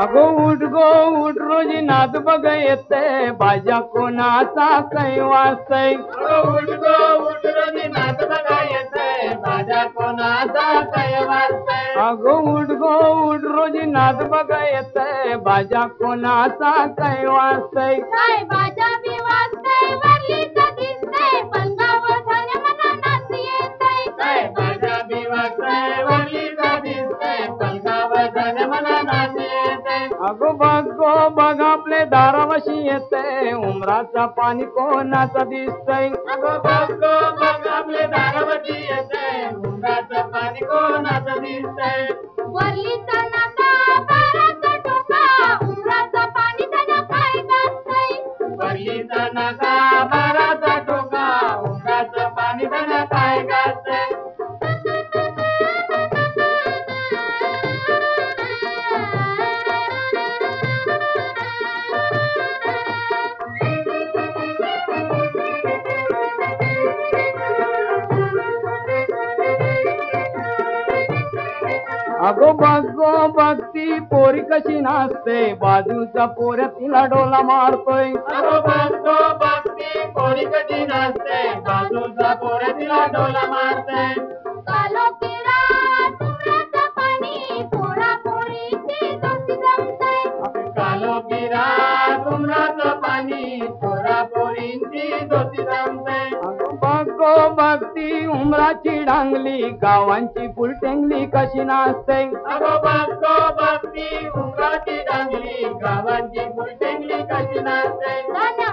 अगो उठ गो उठ रोजी नाद बघ येते. बाजा कोणाचा कै वाजतय उठ गो उठ रोजी नाच बघा येतंय माझ्या कोणाचा काय वाजतंय अगो उठ गो उठ रोजी नाद बघ येते. बाजा कोणाचा कै वाजतय काय बाजा बी अगो बघ गो बघ आपले दारावशी येते. उमराचा पाणी कोणाचा दिसतय? अगो बघ गो बघ आपले दारावती येते. उमराचा पाणी कोणाचा दिसतय? वरलीचा अगो बघ गो बघती पोरी कशी नाचते बाजूचा पोऱ्या तिला डोला मारतोय अगो बघतो बघती पोरी कधी नाचते बाजूचा पोरे तिला डोला मारते कालो किरा उमराचं पाणी पोरा पोरीची दोस्ती जमतंय कालो किरा तुमराचं पाणी पोरा पोरींची दोस्ती जमते अगो बघती उमराची डांगली गावांची फुलटेंगली कशी नाचते? अगो बघतो बघती उमराची डांगली गावांची फुलटेंगली कशी नाचते?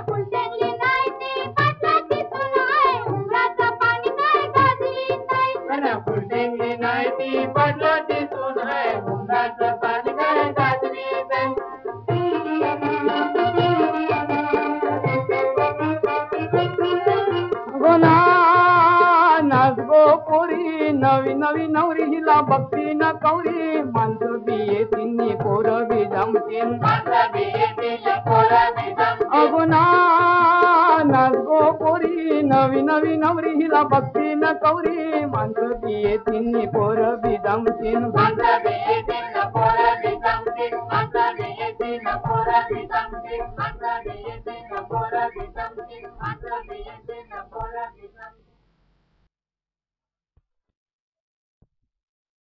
फुलटेंगली नाही ती पाटलाची सून आहे उमराचं पाणी काय गाजली नाही. कन्या फुलटेंगली नाही ती पडलाची सून आहे उमराचं पाणी काय गाजवी गो ना. नाच गो पोरी नवी नवी नवरी हिला बघती न कवरी माणसं बी येतील पोरं बी जमतील अगो ना नाच गो पोरी नवी नवी नवरी हिला बघती न कवरी माणसं बी येतील पोरं बी जमतील माता बेटी न पोरा बी जमतील